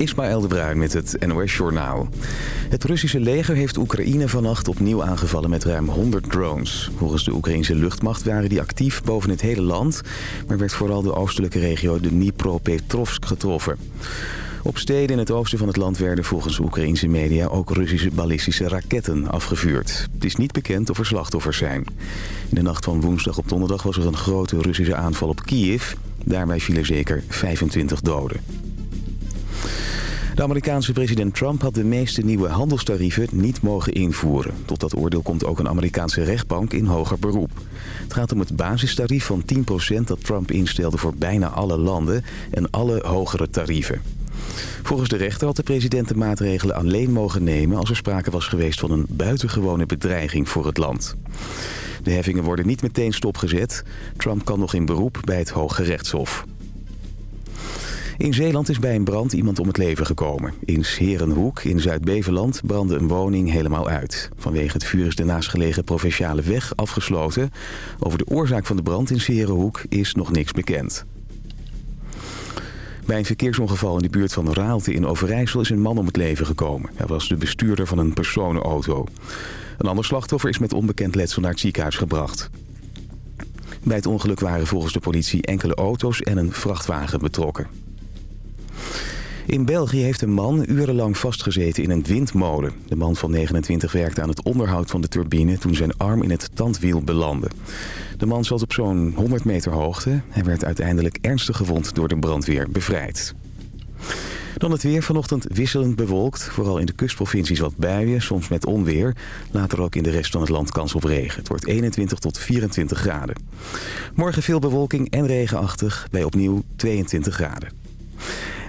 Ismaël de Bruin met het NOS Journaal. Het Russische leger heeft Oekraïne vannacht opnieuw aangevallen met ruim 100 drones. Volgens de Oekraïnse luchtmacht waren die actief boven het hele land... maar werd vooral de oostelijke regio de Dnipropetrovsk getroffen. Op steden in het oosten van het land werden volgens Oekraïnse media ook Russische ballistische raketten afgevuurd. Het is niet bekend of er slachtoffers zijn. In de nacht van woensdag op donderdag was er een grote Russische aanval op Kiev. Daarbij vielen zeker 25 doden. De Amerikaanse president Trump had de meeste nieuwe handelstarieven niet mogen invoeren. Tot dat oordeel komt ook een Amerikaanse rechtbank in hoger beroep. Het gaat om het basistarief van 10% dat Trump instelde voor bijna alle landen en alle hogere tarieven. Volgens de rechter had de president de maatregelen alleen mogen nemen... als er sprake was geweest van een buitengewone bedreiging voor het land. De heffingen worden niet meteen stopgezet. Trump kan nog in beroep bij het Hoge Rechtshof. In Zeeland is bij een brand iemand om het leven gekomen. In Serenhoek in Zuid-Beveland brandde een woning helemaal uit. Vanwege het vuur is de naastgelegen provinciale weg afgesloten. Over de oorzaak van de brand in Serenhoek is nog niks bekend. Bij een verkeersongeval in de buurt van Raalte in Overijssel is een man om het leven gekomen. Hij was de bestuurder van een personenauto. Een ander slachtoffer is met onbekend letsel naar het ziekenhuis gebracht. Bij het ongeluk waren volgens de politie enkele auto's en een vrachtwagen betrokken. In België heeft een man urenlang vastgezeten in een windmolen. De man van 29 werkte aan het onderhoud van de turbine toen zijn arm in het tandwiel belandde. De man zat op zo'n 100 meter hoogte. Hij werd uiteindelijk ernstig gewond door de brandweer bevrijd. Dan het weer vanochtend wisselend bewolkt. Vooral in de kustprovincies wat buien, soms met onweer. Later ook in de rest van het land kans op regen. Het wordt 21 tot 24 graden. Morgen veel bewolking en regenachtig bij opnieuw 22 graden.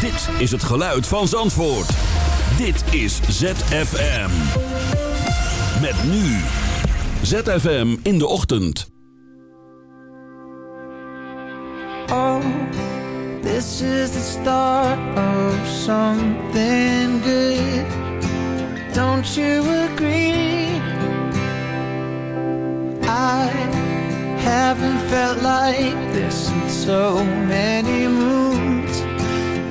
Dit is het geluid van Zandvoort. Dit is ZFM. Met nu. ZFM in de ochtend. Oh, this is the start of something good. Don't you agree? I haven't felt like this in so many moons.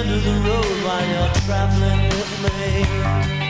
end of the road while you're traveling with me.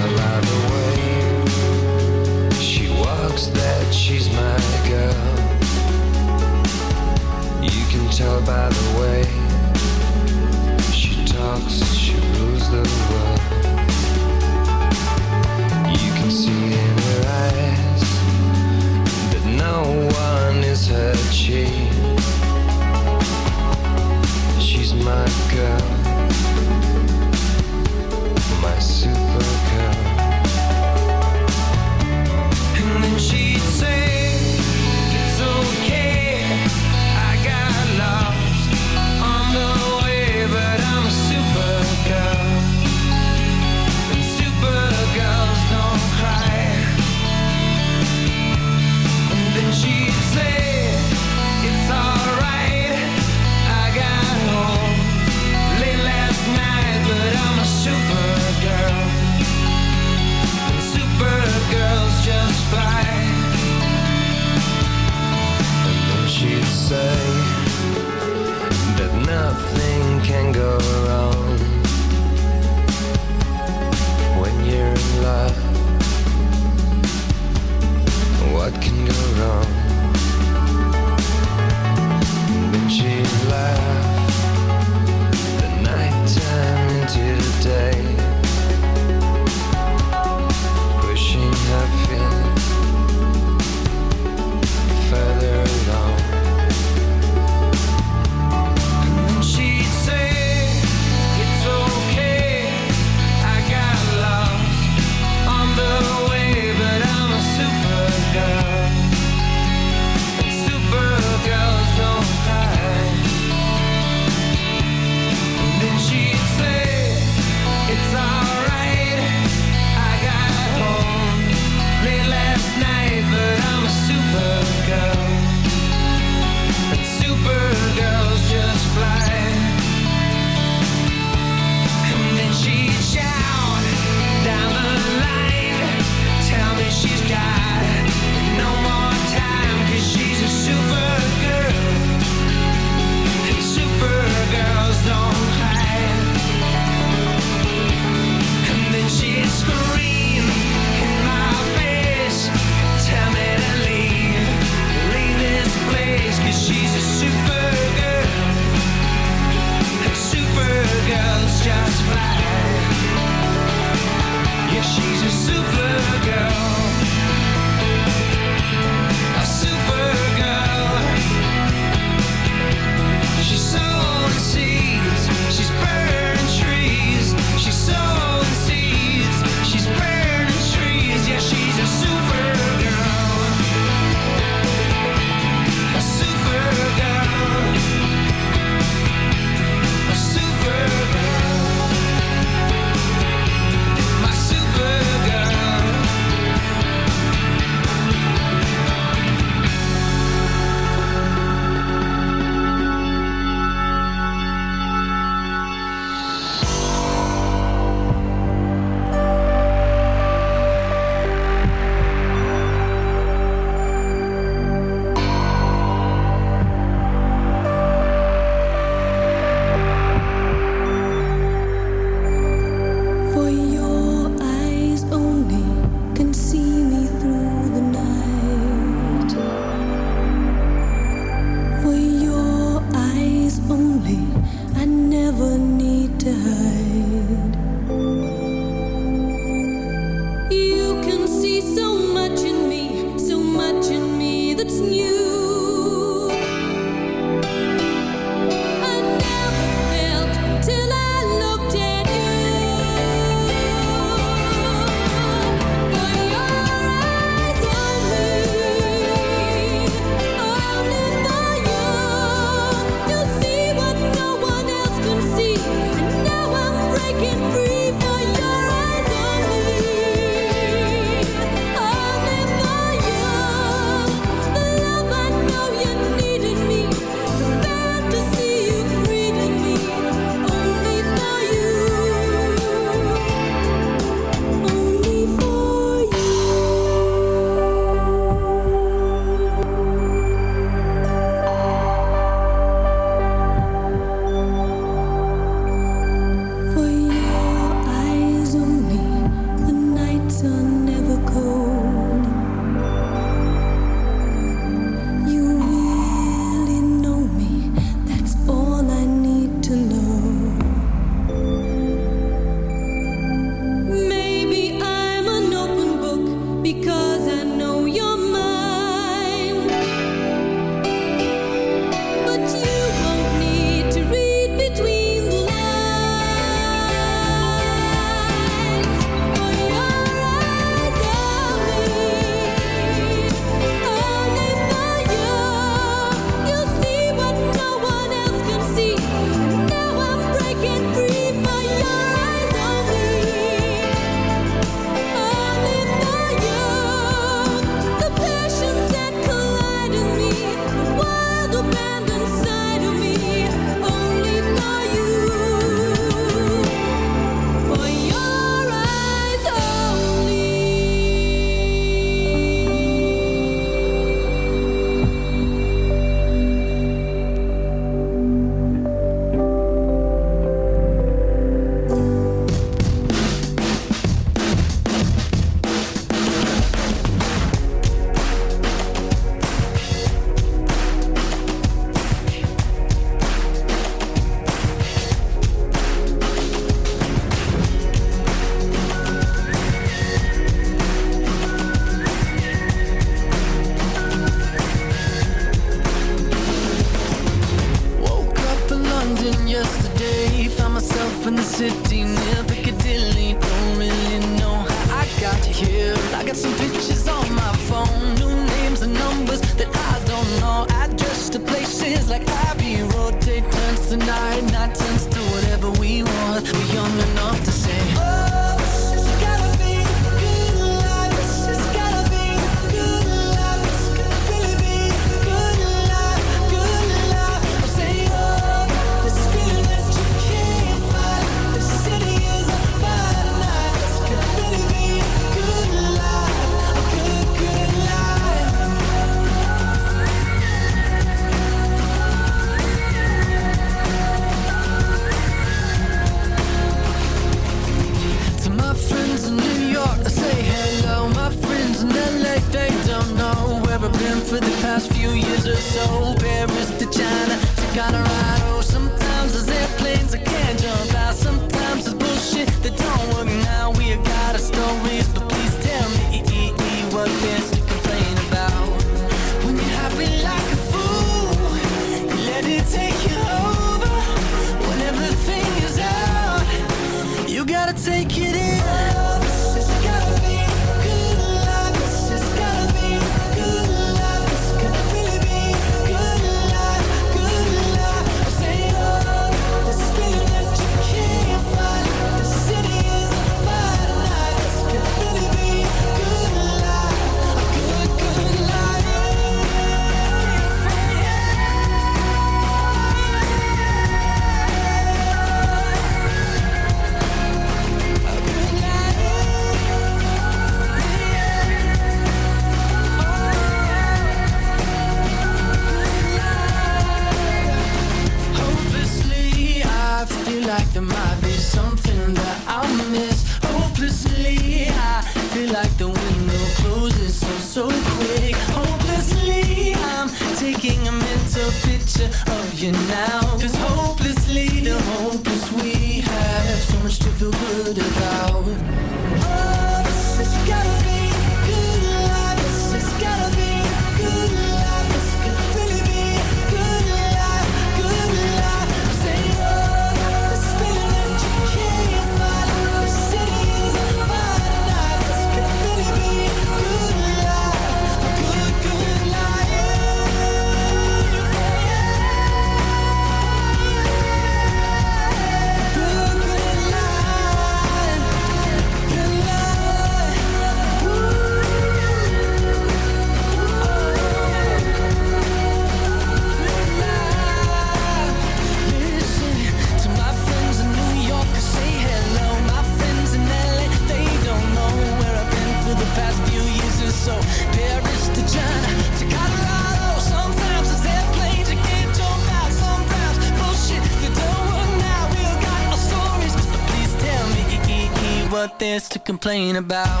complain about.